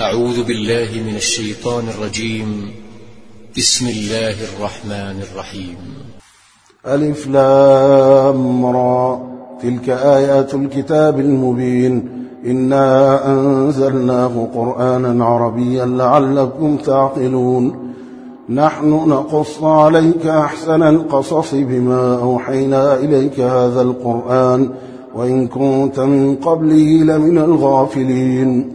أعوذ بالله من الشيطان الرجيم. بسم الله الرحمن الرحيم. ألف لام را. تلك آيات الكتاب المبين. إنا أنزلناه قرآنا عربيا لعلكم تعقلون. نحن نقص عليك أحسن القصص بما أوحينا إليك هذا القرآن. وإن كنت من قبله لمن الغافلين.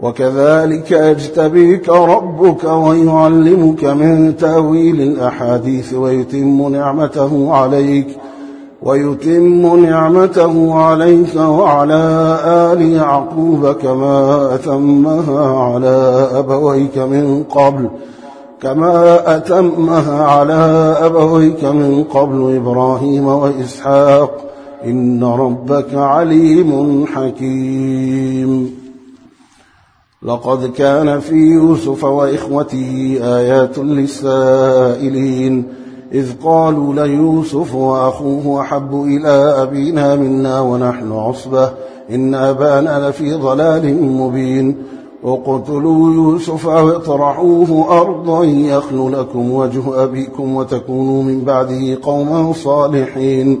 وكذلك يجتبيك ربك ويعلمك من تأويل الأحاديث ويتم نعمته عليك ويتم نعمته عليك وعلى آل يعقوب كما أتمها على أبويك من قبل كما أتمها على أبويك من قبل إبراهيم وإسحاق إن ربك عليم حكيم لقد كان في يوسف وإخوته آيات للسائلين إذ قالوا ليوسف وأخوه أحب إلى أبينا منا ونحن عصبة إن أبانا لفي ضلال مبين. اقتلوا يوسف أو اطرحوه أرضا يخل لكم وجه أبيكم وتكونوا من بعده قوما صالحين.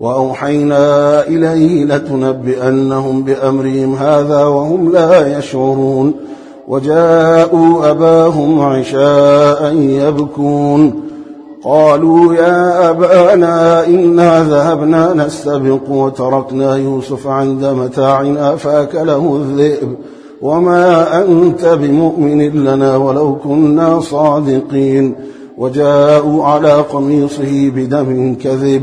وأوحينا إليه لتنبئنهم بأمرهم هذا وهم لا يشعرون. وجاءوا أباهم عشاء يبكون. قالوا يا أبانا إنا ذهبنا نستبق وتركنا يوسف عند متاعنا فأكله الذئب. وما أنت بمؤمن لنا ولو كنا صادقين. وجاءوا على قميصه بدم كذب.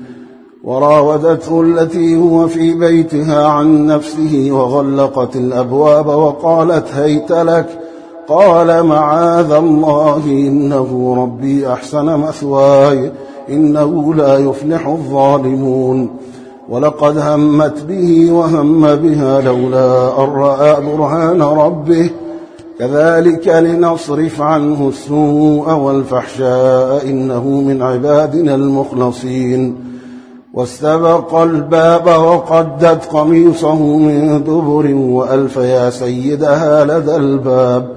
وراودته التي هو في بيتها عن نفسه وغلقت الأبواب وقالت هيت لك قال معاذ الله إنه ربي أحسن مثواي إنه لا يفلح الظالمون. ولقد همت به وهم بها لولا أن رأى برهان ربه. كذلك لنصرف عنه السوء والفحشاء إنه من عبادنا المخلصين. واستبق الباب وقدت قميصه من دبر وألف يا سيدها لدى الباب.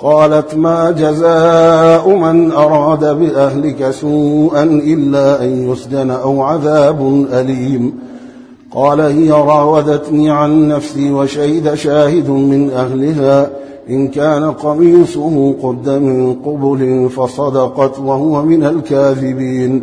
قالت ما جزاء من أراد بأهلك سوءا إلا أن يسجن أو عذاب أليم. قال هي راودتني عن نفسي وشهد شاهد من أهلها. إن كان قميصه قد من قبل فصدقت وهو من الكاذبين.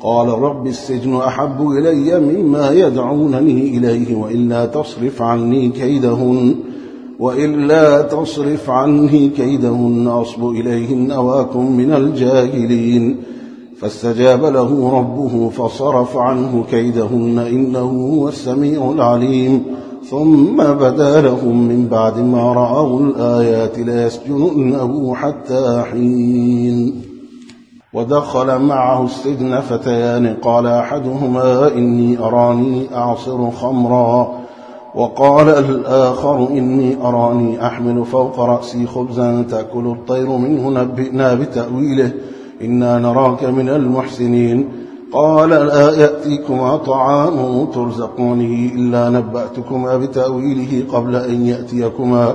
قال رب السجن أحب إلي مما يدعونني إليه وإلا تصرف عني كيدهن وإلا تصرف عني كيدهن أصب إليهن وأكن من الجاهلين فاستجاب له ربه فصرف عنه كيدهن إنه هو السميع العليم ثم بدا لهم من بعد ما رأوا الآيات ليسجننه حتى حين ودخل معه السجن فتيان. قال أحدهما إني أراني أعصر خمرا. وقال الآخر إني أراني أحمل فوق رأسي خبزا تأكل الطير منه نبئنا بتأويله. إنا نراك من المحسنين. قال لا يأتيكما طعام ترزقونه إلا نبأتكما بتأويله قبل أن يأتيكما.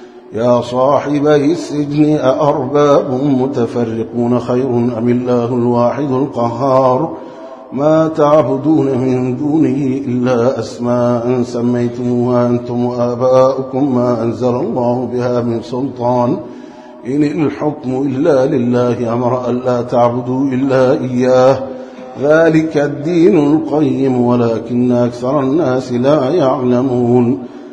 يا صاحبي السجن أأرباب متفرقون خير أم الله الواحد القهار؟ ما تعبدون من دونه إلا أسماء سميتموها أنتم وآباؤكم ما أنزل الله بها من سلطان. إن الحكم إلا لله أمر أن لا تعبدوا إلا إياه. ذلك الدين القيم ولكن أكثر الناس لا يعلمون.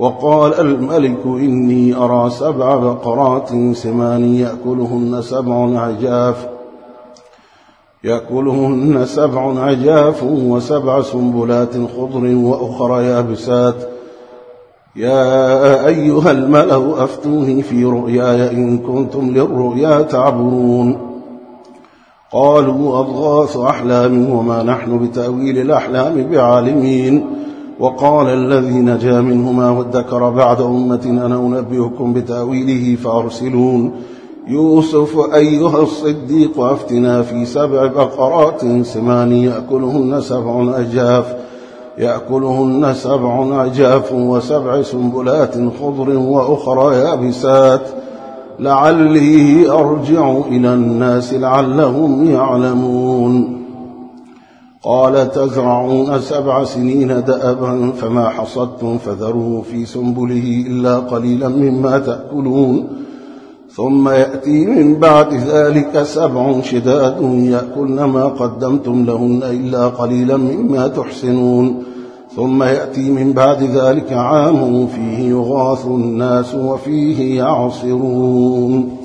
وقال الملك إني أرى سبع بقرات سمان يأكلهن سبع عجاف يأكلهن سبع عجاف وسبع سنبلات خضر وأخرى يابسات. يا أيها الملأ أفتوني في رؤياي إن كنتم للرؤيا تعبرون قالوا أضغاث أحلام وما نحن بتأويل الأحلام بعالمين. وقال الذي نجا منهما وادكر بعد أمة أنا أنبئكم بتأويله فأرسلون. يوسف أيها الصديق أفتنا في سبع بقرات سمان يأكلهن سبع أجاف يأكلهن سبع عجاف وسبع سنبلات خضر وأخرى يابسات. لعلي أرجع إلى الناس لعلهم يعلمون. قال تزرعون سبع سنين دأبا فما حصدتم فذروه في سنبله إلا قليلا مما تأكلون. ثم يأتي من بعد ذلك سبع شداد يأكلن ما قدمتم لهن إلا قليلا مما تحسنون. ثم يأتي من بعد ذلك عام فيه يغاث الناس وفيه يعصرون.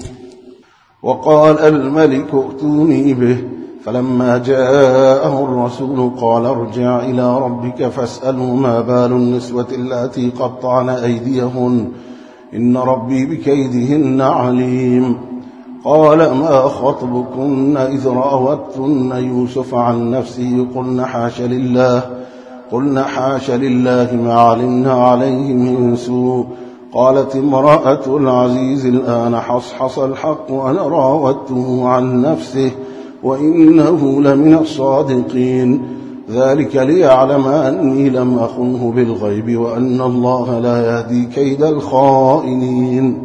وقال الملك ائتوني به. فلما جاءه الرسول قال ارجع إلى ربك فاسأله ما بال النسوة التي قطعن أيديهن. إن ربي بكيدهن عليم. قال ما خطبكن إذ راوتن يوسف عن نفسه قلن حاش لله قلن حاش لله ما علمنا عليه من سوء. قالت امرأة العزيز الآن حصحص الحق وأنا راودته عن نفسه. وإنه لمن الصادقين. ذلك ليعلم أني لم أخنه بالغيب وأن الله لا يهدي كيد الخائنين.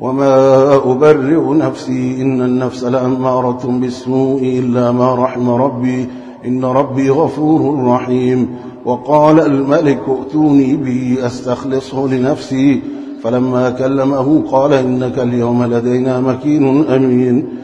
وما أبرئ نفسي إن النفس لأمارة بالسوء إلا ما رحم ربي. إن ربي غفور رحيم. وقال الملك ائتوني به أستخلصه لنفسي. فلما كلمه قال إنك اليوم لدينا مكين أمين.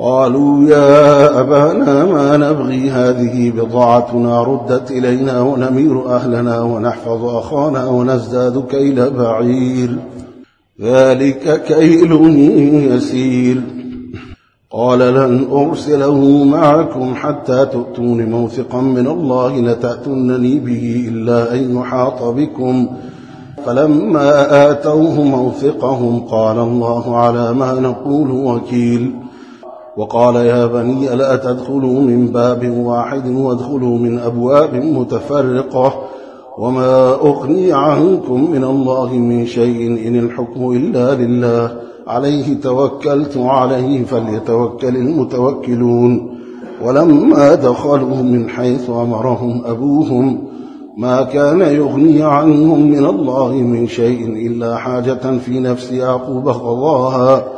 قالوا يا أبانا ما نبغي هذه بضاعتنا ردت إلينا ونمير أهلنا ونحفظ أخانا ونزداد كيل بعير. ذلك كيل يسير. قال لن أرسله معكم حتى تؤتون موثقا من الله لتأتونني به إلا أن يحاط بكم. فلما آتوه موثقهم قال الله على ما نقول وكيل. وقال يا بني لا تدخلوا من باب واحد وادخلوا من أبواب متفرقة وما أغني عنكم من الله من شيء إن الحكم إلا لله. عليه توكلت عليه فليتوكل المتوكلون. ولما دخلوا من حيث أمرهم أبوهم ما كان يغني عنهم من الله من شيء إلا حاجة في نفس يعقوب قضاها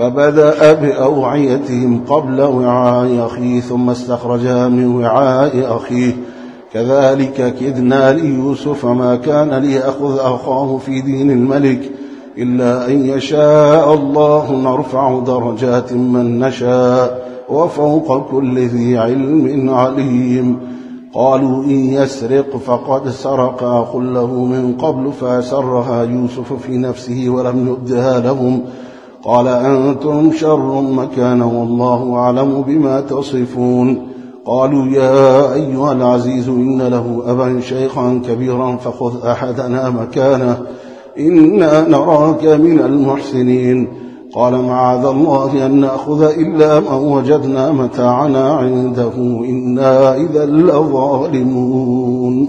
فبدأ بأوعيتهم قبل وعاء أخيه ثم استخرجها من وعاء أخيه. كذلك كدنا ليوسف ما كان ليأخذ أخاه في دين الملك إلا أن يشاء الله نرفع درجات من نشاء وفوق كل ذي علم عليم. قالوا إن يسرق فقد سرق أخ له من قبل فأسرها يوسف في نفسه ولم يؤدها لهم. قال أنتم شر مكانا والله أعلم بما تصفون. قالوا يا أيها العزيز إن له أبا شيخا كبيرا فخذ أحدنا مكانه إنا نراك من المحسنين. قال معاذ الله أن نأخذ إلا من وجدنا متاعنا عنده إنا إذا لظالمون.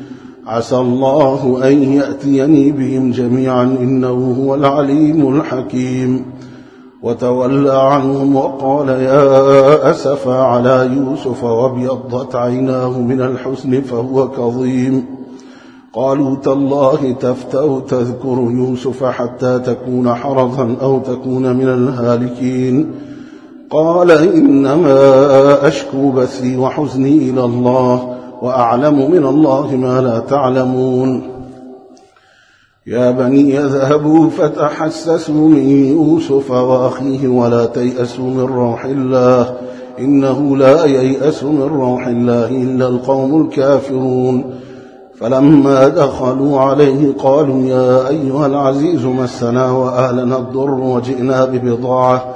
عسى الله أن يأتيني بهم جميعا إنه هو العليم الحكيم. وتولى عنهم وقال يا أسف على يوسف وابيضت عيناه من الحسن فهو كظيم. قالوا تالله تفتأ تذكر يوسف حتى تكون حرضا أو تكون من الهالكين. قال إنما أشكو بثي وحزني إلى الله. وأعلم من الله ما لا تعلمون. يا بني اذهبوا فتحسسوا من يوسف وأخيه ولا تيأسوا من روح الله. إنه لا ييأس من روح الله إلا القوم الكافرون. فلما دخلوا عليه قالوا يا أيها العزيز مسنا وأهلنا الضر وجئنا ببضاعة.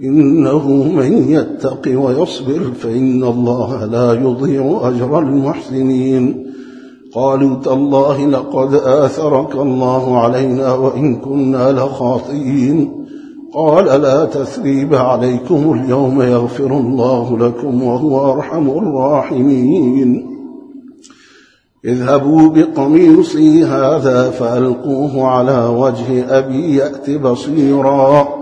إنه من يتق ويصبر فإن الله لا يضيع أجر المحسنين. قالوا تالله لقد آثرك الله علينا وإن كنا لخاطئين. قال لا تثريب عليكم اليوم يغفر الله لكم وهو أرحم الراحمين. اذهبوا بقميصي هذا فألقوه على وجه أبي يأت بصيرا.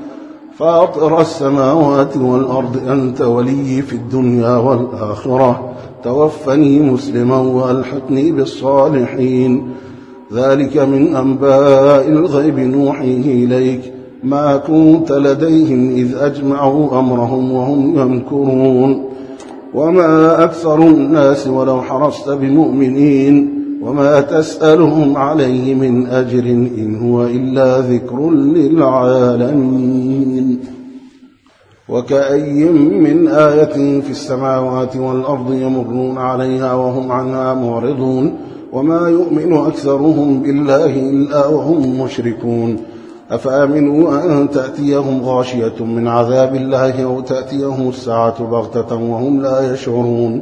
فاطر السماوات والأرض أنت ولي في الدنيا والآخرة. توفني مسلما وألحقني بالصالحين. ذلك من أنباء الغيب نوحيه إليك. ما كنت لديهم إذ أجمعوا أمرهم وهم يمكرون. وما أكثر الناس ولو حرصت بمؤمنين. وما تسألهم عليه من أجر إن هو إلا ذكر للعالمين. وكأي من آية في السماوات والأرض يمرون عليها وهم عنها معرضون. وما يؤمن أكثرهم بالله إلا وهم مشركون. أفأمنوا أن تأتيهم غاشية من عذاب الله أو تأتيهم الساعة بغتة وهم لا يشعرون.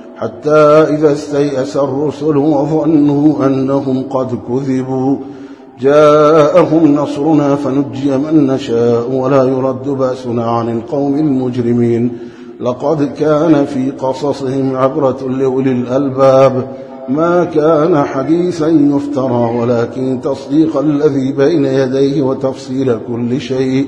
حتى إذا استيأس الرسل وظنوا أنهم قد كذبوا. جاءهم نصرنا فنجي من نشاء ولا يرد بأسنا عن القوم المجرمين. لقد كان في قصصهم عبرة لأولي الألباب. ما كان حديثا يفترى ولكن تصديق الذي بين يديه وتفصيل كل شيء.